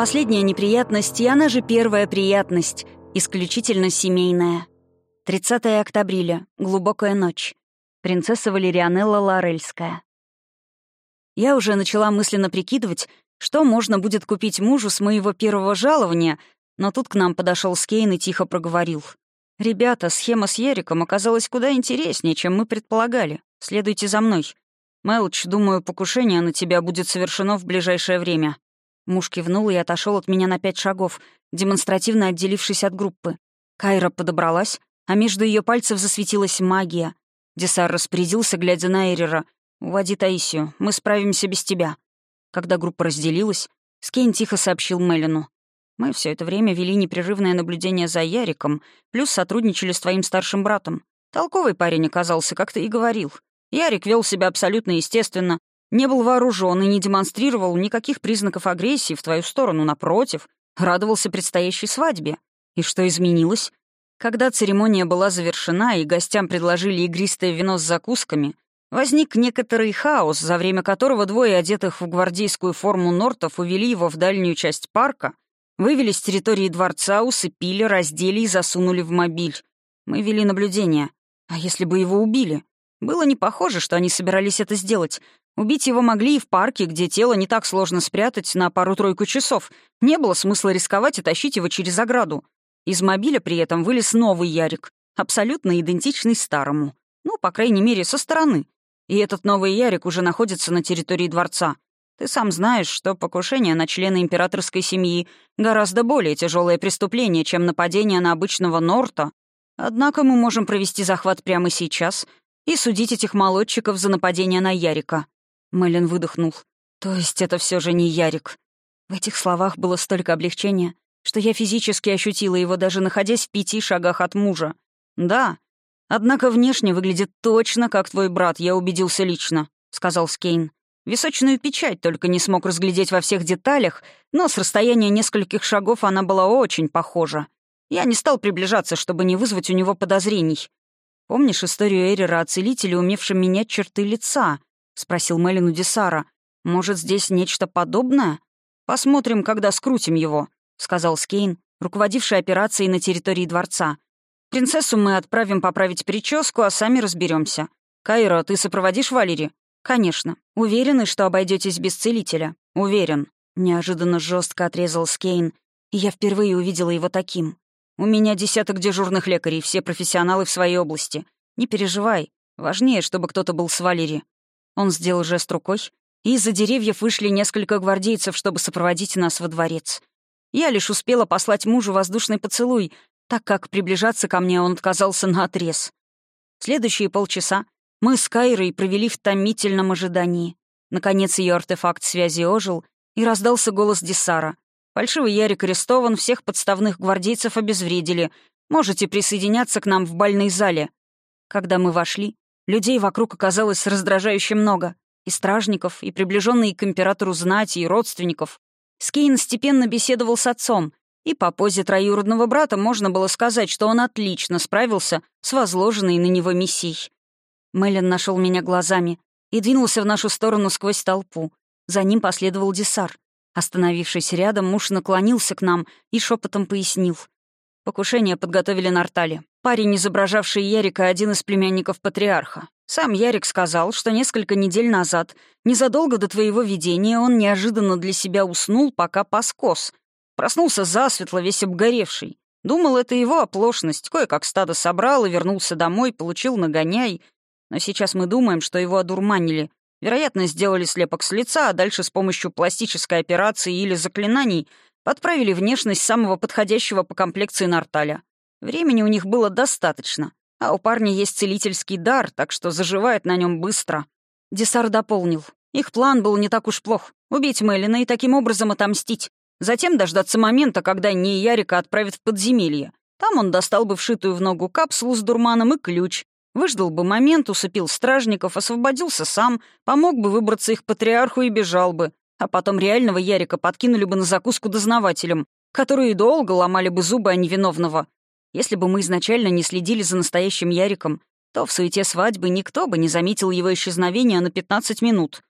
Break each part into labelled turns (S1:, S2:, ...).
S1: Последняя неприятность, и она же первая приятность, исключительно семейная. 30 октября, глубокая ночь. Принцесса Валерианелла Лорельская. Я уже начала мысленно прикидывать, что можно будет купить мужу с моего первого жалования, но тут к нам подошел Скейн и тихо проговорил. «Ребята, схема с Яриком оказалась куда интереснее, чем мы предполагали. Следуйте за мной. Мелч, думаю, покушение на тебя будет совершено в ближайшее время». Муж кивнул и отошел от меня на пять шагов, демонстративно отделившись от группы. Кайра подобралась, а между ее пальцев засветилась магия. Десар распорядился, глядя на Эрера. «Уводи Таисию, мы справимся без тебя». Когда группа разделилась, Скейн тихо сообщил Мелину. Мы все это время вели непрерывное наблюдение за Яриком, плюс сотрудничали с твоим старшим братом. Толковый парень оказался, как ты и говорил. Ярик вел себя абсолютно естественно, не был вооружен и не демонстрировал никаких признаков агрессии в твою сторону, напротив, радовался предстоящей свадьбе. И что изменилось? Когда церемония была завершена и гостям предложили игристое вино с закусками, возник некоторый хаос, за время которого двое одетых в гвардейскую форму нортов увели его в дальнюю часть парка, Вывели с территории дворца, усыпили, раздели и засунули в мобиль. Мы вели наблюдение. А если бы его убили? Было не похоже, что они собирались это сделать. Убить его могли и в парке, где тело не так сложно спрятать на пару-тройку часов. Не было смысла рисковать и тащить его через ограду. Из мобиля при этом вылез новый Ярик, абсолютно идентичный старому. Ну, по крайней мере, со стороны. И этот новый Ярик уже находится на территории дворца. Ты сам знаешь, что покушение на члена императорской семьи гораздо более тяжелое преступление, чем нападение на обычного Норта. Однако мы можем провести захват прямо сейчас и судить этих молодчиков за нападение на Ярика». Мэлен выдохнул. «То есть это все же не Ярик?» В этих словах было столько облегчения, что я физически ощутила его, даже находясь в пяти шагах от мужа. «Да, однако внешне выглядит точно как твой брат, я убедился лично», — сказал Скейн. Височную печать только не смог разглядеть во всех деталях, но с расстояния нескольких шагов она была очень похожа. Я не стал приближаться, чтобы не вызвать у него подозрений. «Помнишь историю Эрера о целителе, умевшем менять черты лица?» — спросил Мелин у Десара. «Может, здесь нечто подобное? Посмотрим, когда скрутим его», — сказал Скейн, руководивший операцией на территории дворца. «Принцессу мы отправим поправить прическу, а сами разберемся. Кайра, ты сопроводишь Валери?» «Конечно. Уверены, что обойдетесь без целителя?» «Уверен». Неожиданно жестко отрезал Скейн, я впервые увидела его таким. «У меня десяток дежурных лекарей, все профессионалы в своей области. Не переживай. Важнее, чтобы кто-то был с Валери». Он сделал жест рукой, и из-за деревьев вышли несколько гвардейцев, чтобы сопроводить нас во дворец. Я лишь успела послать мужу воздушный поцелуй, так как приближаться ко мне он отказался наотрез. Следующие полчаса мы с Кайрой провели в томительном ожидании. Наконец ее артефакт связи ожил, и раздался голос Десара. «Фальшивый Ярик арестован, всех подставных гвардейцев обезвредили. Можете присоединяться к нам в бальной зале». Когда мы вошли, людей вокруг оказалось раздражающе много. И стражников, и приближенные к императору знати, и родственников. Скейн степенно беседовал с отцом, и по позе троюродного брата можно было сказать, что он отлично справился с возложенной на него миссией. Мэлен нашел меня глазами и двинулся в нашу сторону сквозь толпу. За ним последовал Десар. Остановившись рядом, муж наклонился к нам и шепотом пояснил. Покушение подготовили на Артале. Парень, изображавший Ярика, один из племянников патриарха. Сам Ярик сказал, что несколько недель назад, незадолго до твоего видения, он неожиданно для себя уснул, пока паскос. Проснулся засветло, весь обгоревший. Думал, это его оплошность. Кое-как стадо собрал и вернулся домой, получил нагоняй. Но сейчас мы думаем, что его одурманили. Вероятно, сделали слепок с лица, а дальше с помощью пластической операции или заклинаний подправили внешность самого подходящего по комплекции Нарталя. Времени у них было достаточно, а у парня есть целительский дар, так что заживает на нем быстро. Десар дополнил. Их план был не так уж плох. Убить Мелина и таким образом отомстить. Затем дождаться момента, когда не Ярика отправят в подземелье. Там он достал бы вшитую в ногу капсулу с дурманом и ключ, Выждал бы момент, усыпил стражников, освободился сам, помог бы выбраться их патриарху и бежал бы. А потом реального Ярика подкинули бы на закуску дознавателям, которые долго ломали бы зубы о невиновного. Если бы мы изначально не следили за настоящим Яриком, то в суете свадьбы никто бы не заметил его исчезновения на 15 минут.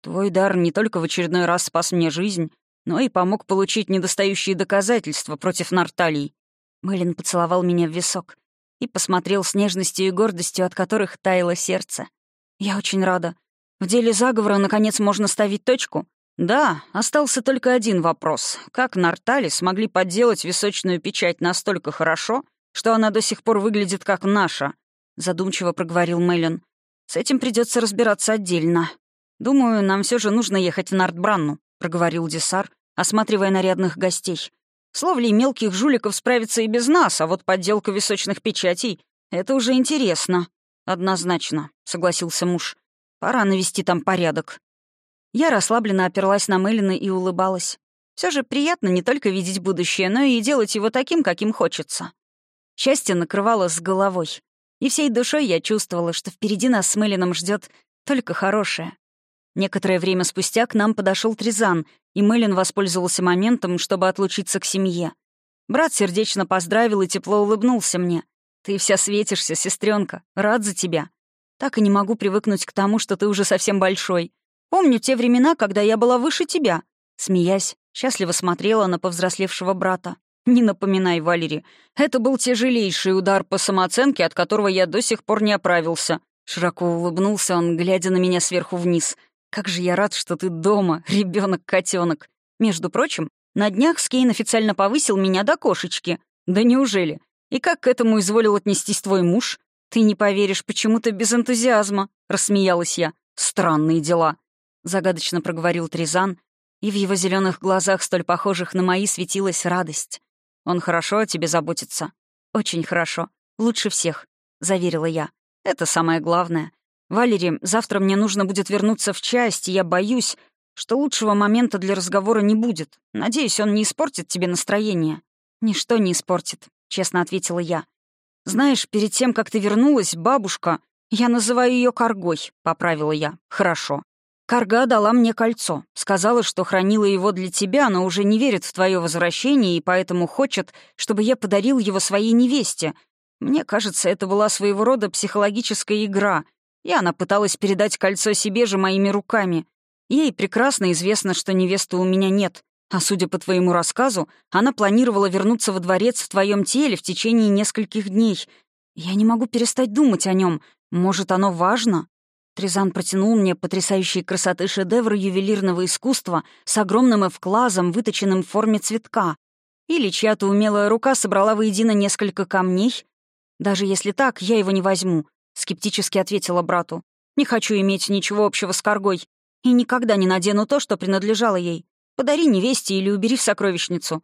S1: Твой дар не только в очередной раз спас мне жизнь,
S2: но и помог получить недостающие доказательства против Нарталий.
S1: Мэлен поцеловал меня в висок и посмотрел с нежностью и гордостью, от которых таяло сердце. «Я очень рада. В деле заговора, наконец, можно ставить точку?»
S2: «Да, остался только один вопрос. Как Нартали смогли подделать височную печать настолько хорошо, что она до сих пор выглядит как наша?» — задумчиво проговорил Мэлен. «С этим придется разбираться отдельно. Думаю, нам все же нужно ехать в Нартбранну», — проговорил Десар, осматривая нарядных гостей. «С ловлей мелких жуликов справится и без нас, а вот подделка височных печатей — это уже интересно». «Однозначно», — согласился муж. «Пора навести там порядок». Я расслабленно оперлась на Мелина и улыбалась. Все же приятно не только видеть будущее, но и делать его таким, каким хочется. Счастье накрывало с головой. И всей душой я чувствовала, что впереди нас с Мелином ждет только хорошее. Некоторое время спустя к нам подошел Тризан, и Мелин воспользовался моментом, чтобы отлучиться к семье. Брат сердечно поздравил и тепло улыбнулся мне. «Ты вся светишься, сестренка. Рад за тебя. Так и не могу привыкнуть к тому, что ты уже совсем большой. Помню те времена, когда я была выше тебя». Смеясь, счастливо смотрела на повзрослевшего брата. «Не напоминай, Валери. Это был тяжелейший удар по самооценке, от которого я до сих пор не оправился». Широко улыбнулся он, глядя на меня сверху вниз. «Как же я рад, что ты дома, ребенок котенок Между прочим, на днях Скейн официально повысил меня до кошечки. Да неужели? И как к этому изволил отнестись твой муж? Ты не поверишь, почему-то без энтузиазма», — рассмеялась я. «Странные дела», — загадочно проговорил Тризан, и в его зеленых глазах, столь похожих на мои, светилась радость. «Он хорошо о тебе заботится?» «Очень хорошо. Лучше всех», — заверила я. «Это самое главное. Валерий, завтра мне нужно будет вернуться в часть, и я боюсь, что лучшего момента для разговора не будет. Надеюсь, он не испортит тебе настроение». «Ничто не испортит», — честно ответила я. «Знаешь, перед тем, как ты вернулась, бабушка...» «Я называю ее Каргой», — поправила я. «Хорошо. Карга дала мне кольцо. Сказала, что хранила его для тебя, но уже не верит в твое возвращение и поэтому хочет, чтобы я подарил его своей невесте. Мне кажется, это была своего рода психологическая игра, и она пыталась передать кольцо себе же моими руками. Ей прекрасно известно, что невесты у меня нет. А судя по твоему рассказу, она планировала вернуться во дворец в твоем теле в течение нескольких дней. Я не могу перестать думать о нем. Может, оно важно? Тризан протянул мне потрясающей красоты шедевр ювелирного искусства с огромным эвклазом, выточенным в форме цветка. Или чья-то умелая рука собрала воедино несколько камней. Даже если так, я его не возьму. — скептически ответила брату. «Не хочу иметь ничего общего с Каргой и никогда не надену то, что принадлежало ей. Подари невесте или убери в сокровищницу».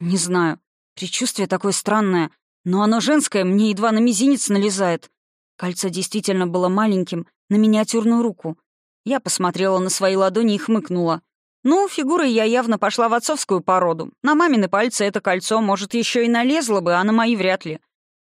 S2: «Не знаю. Предчувствие такое странное, но оно женское, мне едва на мизинец налезает». Кольцо действительно было маленьким, на миниатюрную руку. Я посмотрела на свои ладони и хмыкнула. «Ну, фигурой я явно пошла в отцовскую породу. На мамины пальцы это кольцо, может, еще и налезло бы, а на мои вряд ли.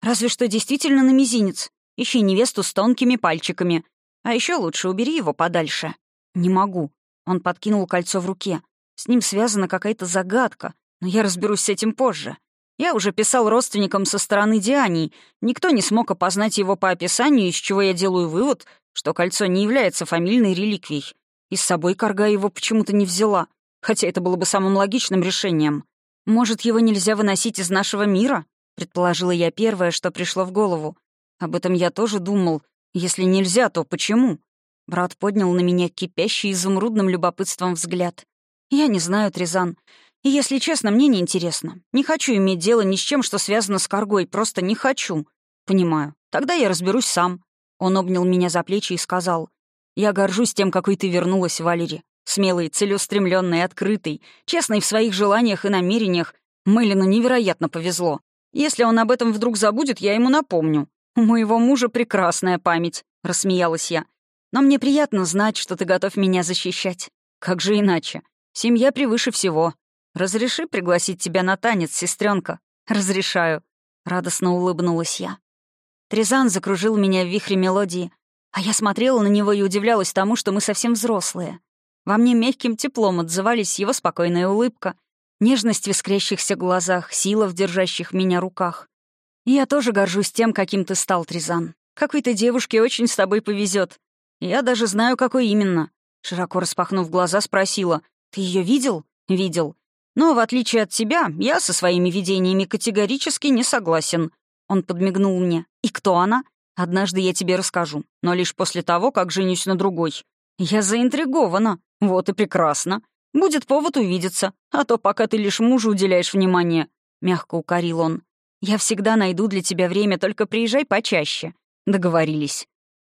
S2: Разве что действительно на мизинец. Ищи невесту с тонкими пальчиками. А еще лучше убери его подальше». «Не могу». Он подкинул кольцо в руке. С ним связана какая-то загадка, но я разберусь с этим позже. Я уже писал родственникам со стороны Диании. Никто не смог опознать его по описанию, из чего я делаю вывод, что кольцо не является фамильной реликвией. И с собой Карга его почему-то не взяла, хотя это было бы самым логичным решением. «Может, его нельзя выносить из нашего мира?» — предположила я первое, что пришло в голову. Об этом я тоже думал. Если нельзя, то почему? Брат поднял на меня кипящий изумрудным любопытством взгляд. Я не знаю, Тризан. И, если честно, мне не интересно. Не хочу иметь дело ни с чем, что связано с Каргой, просто не хочу. Понимаю. Тогда я разберусь сам. Он обнял меня за плечи и сказал. Я горжусь тем, какой ты вернулась, Валери. Смелый, целеустремленный, открытый, честный в своих желаниях и намерениях. Мэлину невероятно повезло. Если он об этом вдруг забудет, я ему напомню. «У моего мужа прекрасная память», — рассмеялась я. «Но мне приятно знать, что ты готов меня защищать. Как же иначе? Семья превыше всего. Разреши пригласить тебя на танец, сестренка. «Разрешаю», — радостно улыбнулась я. Трезан закружил меня в вихре мелодии, а я смотрела на него и удивлялась тому, что мы совсем взрослые. Во мне мягким теплом отзывались его спокойная улыбка, нежность в искрящихся глазах, сила в держащих меня руках. «Я тоже горжусь тем, каким ты стал, Тризан. Какой-то девушке очень с тобой повезет. Я даже знаю, какой именно». Широко распахнув глаза, спросила. «Ты ее видел?» «Видел. Но, в отличие от тебя, я со своими видениями категорически не согласен». Он подмигнул мне. «И кто она? Однажды я тебе расскажу, но лишь после того, как женюсь на другой. Я заинтригована. Вот и прекрасно. Будет повод увидеться, а то пока ты лишь мужу уделяешь внимание», — мягко укорил он. «Я всегда найду для тебя время, только приезжай почаще». Договорились.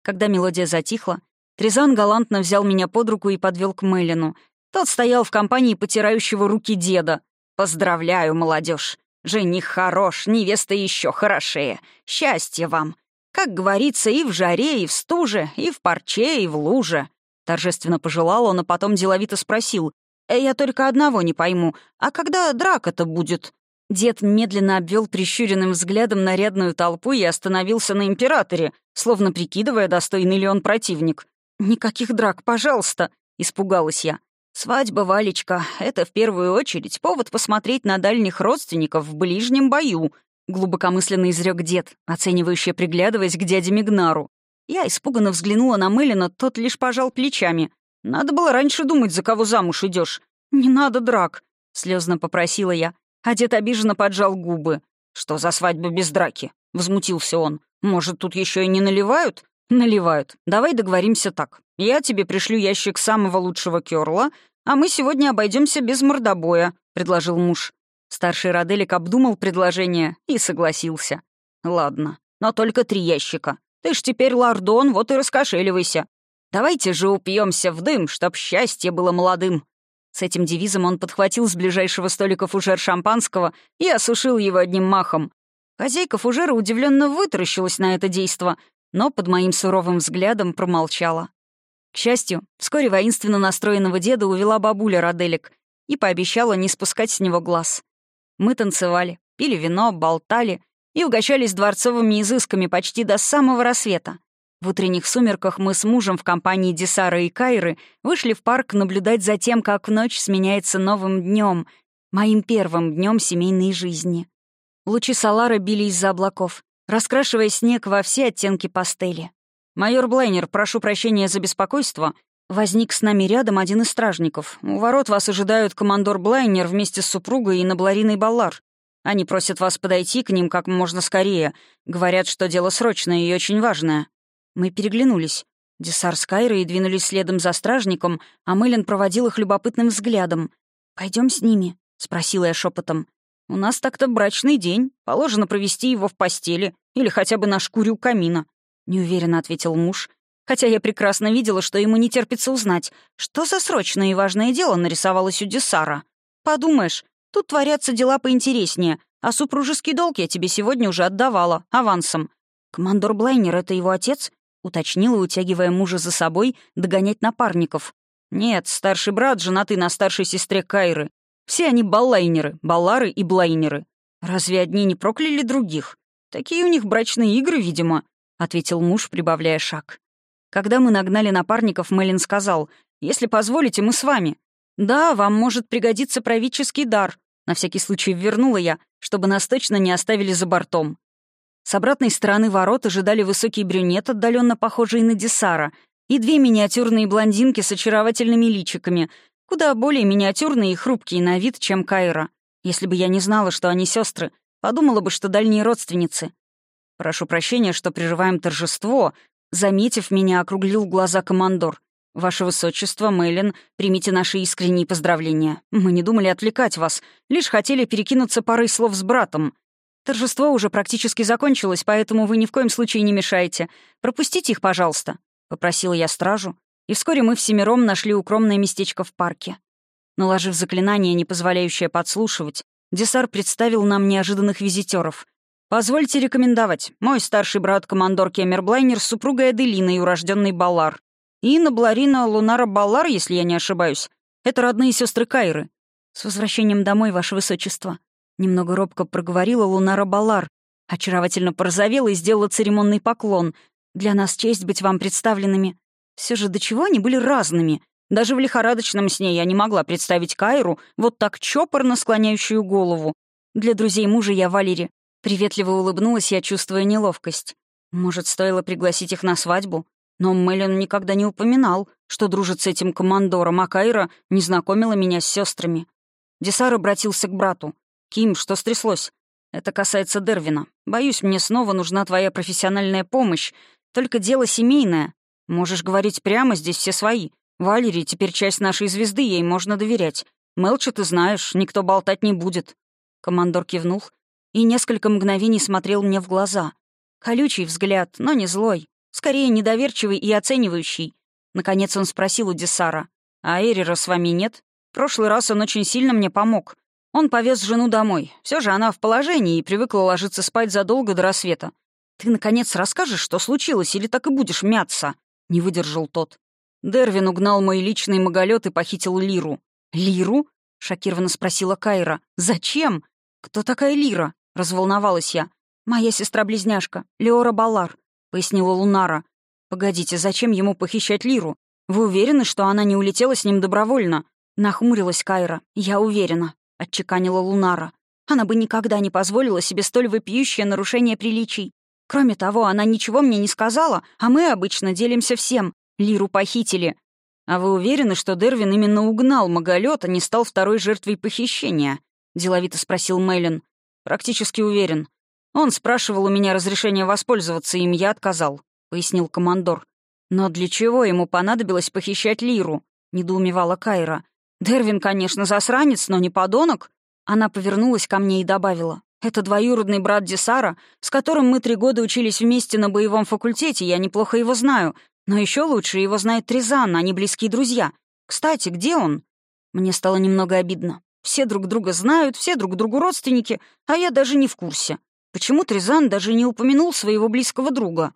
S2: Когда мелодия затихла, Трезан галантно взял меня под руку и подвел к Мелину. Тот стоял в компании потирающего руки деда. «Поздравляю, молодежь! Жених хорош, невеста еще хорошее. Счастья вам! Как говорится, и в жаре, и в стуже, и в парче, и в луже. Торжественно пожелал он, а потом деловито спросил. «Э, «Я только одного не пойму. А когда драка-то будет?» Дед медленно обвел прищуренным взглядом нарядную толпу и остановился на императоре, словно прикидывая, достойный ли он противник. «Никаких драк, пожалуйста!» — испугалась я. «Свадьба, Валечка, это в первую очередь повод посмотреть на дальних родственников в ближнем бою», Глубокомысленно изрек дед, оценивающе приглядываясь к дяде Мигнару. Я испуганно взглянула на Мэлина, тот лишь пожал плечами. «Надо было раньше думать, за кого замуж идешь. «Не надо драк», — слезно попросила я. А дед обиженно поджал губы. «Что за свадьба без драки?» — возмутился он. «Может, тут еще и не наливают?» «Наливают. Давай договоримся так. Я тебе пришлю ящик самого лучшего керла, а мы сегодня обойдемся без мордобоя», — предложил муж. Старший Роделик обдумал предложение и согласился. «Ладно, но только три ящика. Ты ж теперь лордон, вот и раскошеливайся. Давайте же упьемся в дым, чтоб счастье было молодым». С этим девизом он подхватил с ближайшего столика фужер шампанского и осушил его одним махом. Хозяйка фужера удивленно вытаращилась на это действо, но под моим суровым взглядом промолчала. К счастью, вскоре воинственно настроенного деда увела бабуля Роделик и пообещала не спускать с него глаз. Мы танцевали, пили вино, болтали и угощались дворцовыми изысками почти до самого рассвета. В утренних сумерках мы с мужем в компании Десара и Кайры вышли в парк наблюдать за тем, как ночь сменяется новым днем, моим первым днем семейной жизни. Лучи Салара били из-за облаков, раскрашивая снег во все оттенки пастели. «Майор Блейнер, прошу прощения за беспокойство. Возник с нами рядом один из стражников. У ворот вас ожидают командор Блайнер вместе с супругой и Наблариной Баллар. Они просят вас подойти к ним как можно скорее. Говорят, что дело срочное и очень важное». Мы переглянулись. Десар с Кайрой двинулись следом за стражником, а Мэлен проводил их любопытным взглядом. Пойдем с ними?» — спросила я шепотом. «У нас так-то брачный день. Положено провести его в постели или хотя бы на шкуре у камина», — неуверенно ответил муж, хотя я прекрасно видела, что ему не терпится узнать, что за срочное и важное дело нарисовалось у Десара. Подумаешь, тут творятся дела поинтереснее, а супружеский долг я тебе сегодня уже отдавала, авансом. Командор Блайнер — это его отец? Уточнила, утягивая мужа за собой, догонять напарников. Нет, старший брат, женатый на старшей сестре Кайры. Все они баллайнеры, баллары и блайнеры. Разве одни не прокляли других? Такие у них брачные игры, видимо, — ответил муж, прибавляя шаг. Когда мы нагнали напарников, Мэлен сказал, «Если позволите, мы с вами». «Да, вам может пригодиться правительский дар», — на всякий случай вернула я, чтобы нас точно не оставили за бортом. С обратной стороны ворот ожидали высокий брюнет, отдаленно похожий на Десара, и две миниатюрные блондинки с очаровательными личиками, куда более миниатюрные и хрупкие на вид, чем Кайра. Если бы я не знала, что они сестры, подумала бы, что дальние родственницы. Прошу прощения, что прерываем торжество, Заметив меня, округлил глаза командор. «Ваше высочество, Мэйлин, примите наши искренние поздравления. Мы не думали отвлекать вас, лишь хотели перекинуться парой слов с братом. Торжество уже практически закончилось, поэтому вы ни в коем случае не мешаете. Пропустите их, пожалуйста», — попросила я стражу, и вскоре мы всемиром нашли укромное местечко в парке. Наложив заклинание, не позволяющее подслушивать, Десар представил нам неожиданных визитеров. Позвольте рекомендовать. Мой старший брат, командор Кемерблайнер, с супругой урожденный Баллар. И Набларина Лунара Баллар, если я не ошибаюсь. Это родные сестры Кайры. С возвращением домой, ваше высочество. Немного робко проговорила Лунара Баллар. Очаровательно порозовела и сделала церемонный поклон. Для нас честь быть вам представленными. Все же до чего они были разными. Даже в лихорадочном сне я не могла представить Кайру, вот так чопорно склоняющую голову. Для друзей мужа я Валери, Приветливо улыбнулась я, чувствуя неловкость. Может, стоило пригласить их на свадьбу? Но Мэлен никогда не упоминал, что дружит с этим командором, а Кайра не знакомила меня с сестрами. Десар обратился к брату. «Ким, что стряслось?» «Это касается Дервина. Боюсь, мне снова нужна твоя профессиональная помощь. Только дело семейное. Можешь говорить прямо, здесь все свои. Валерий теперь часть нашей звезды, ей можно доверять. Мелча ты знаешь, никто болтать не будет». Командор кивнул и несколько мгновений смотрел мне в глаза. Колючий взгляд, но не злой. Скорее, недоверчивый и оценивающий. Наконец он спросил у Десара. «А Эрера с вами нет? В прошлый раз он очень сильно мне помог. Он повез жену домой. Все же она в положении и привыкла ложиться спать задолго до рассвета. Ты, наконец, расскажешь, что случилось, или так и будешь мяться?» Не выдержал тот. Дервин угнал мой личный маголет и похитил Лиру. «Лиру?» — шокированно спросила Кайра. «Зачем? Кто такая Лира?» — разволновалась я. «Моя сестра-близняшка, Леора Балар», — пояснила Лунара. «Погодите, зачем ему похищать Лиру? Вы уверены, что она не улетела с ним добровольно?» Нахмурилась Кайра. «Я уверена», — отчеканила Лунара. «Она бы никогда не позволила себе столь вопиющее нарушение приличий. Кроме того, она ничего мне не сказала, а мы обычно делимся всем. Лиру похитили. А вы уверены, что Дервин именно угнал Маголет, а не стал второй жертвой похищения?» — деловито спросил Мэлен. «Практически уверен. Он спрашивал у меня разрешения воспользоваться им, я отказал», — пояснил командор. «Но для чего ему понадобилось похищать Лиру?» — недоумевала Кайра. «Дервин, конечно, засранец, но не подонок». Она повернулась ко мне и добавила. «Это двоюродный брат Десара, с которым мы три года учились вместе на боевом факультете, я неплохо его знаю. Но еще лучше его знает Тризан, они близкие друзья. Кстати, где он?» Мне стало немного обидно. Все друг друга знают, все друг другу родственники, а я даже не в курсе. Почему Тризан даже не упомянул своего близкого друга?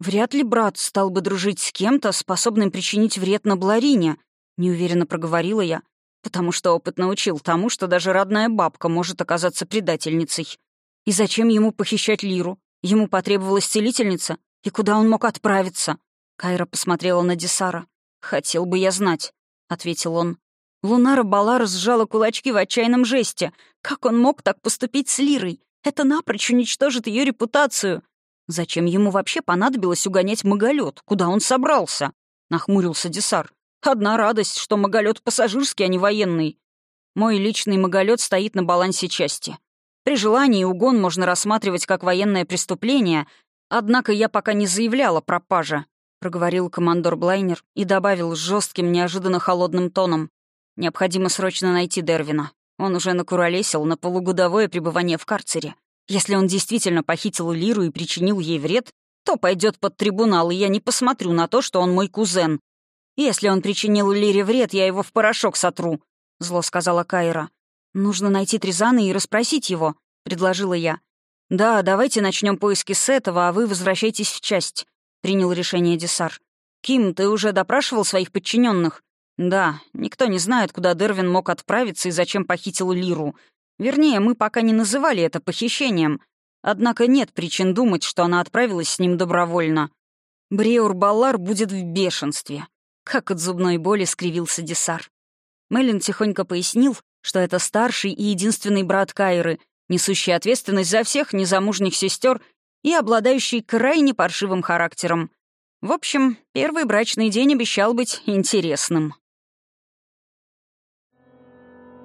S2: Вряд ли брат стал бы дружить с кем-то, способным причинить вред на Бларине, неуверенно проговорила я, потому что опыт научил тому, что даже родная бабка может оказаться предательницей. И зачем ему похищать Лиру? Ему потребовалась целительница? И куда он мог отправиться? Кайра посмотрела на Десара. «Хотел бы я знать», — ответил он. Лунара Балар сжала кулачки в отчаянном жесте. Как он мог так поступить с Лирой? Это напрочь уничтожит ее репутацию. Зачем ему вообще понадобилось угонять Маголет? Куда он собрался? Нахмурился Десар. Одна радость, что Маголет пассажирский, а не военный. Мой личный Маголет стоит на балансе части. При желании угон можно рассматривать как военное преступление, однако я пока не заявляла пропажа. — проговорил командор Блайнер и добавил с жестким, неожиданно холодным тоном. «Необходимо срочно найти Дервина. Он уже накуролесил на полугодовое пребывание в карцере. Если он действительно похитил Лиру и причинил ей вред, то пойдет под трибунал, и я не посмотрю на то, что он мой кузен. Если он причинил Лире вред, я его в порошок сотру», — зло сказала Кайра. «Нужно найти Тризана и расспросить его», — предложила я. «Да, давайте начнем поиски с этого, а вы возвращайтесь в часть. — принял решение Десар. «Ким, ты уже допрашивал своих подчиненных? «Да, никто не знает, куда Дервин мог отправиться и зачем похитил Лиру. Вернее, мы пока не называли это похищением. Однако нет причин думать, что она отправилась с ним добровольно. Бреур Баллар будет в бешенстве». Как от зубной боли скривился Десар. Меллин тихонько пояснил, что это старший и единственный брат Кайры, несущий ответственность за всех незамужних сестер и обладающий крайне паршивым характером. В общем, первый брачный день обещал быть интересным.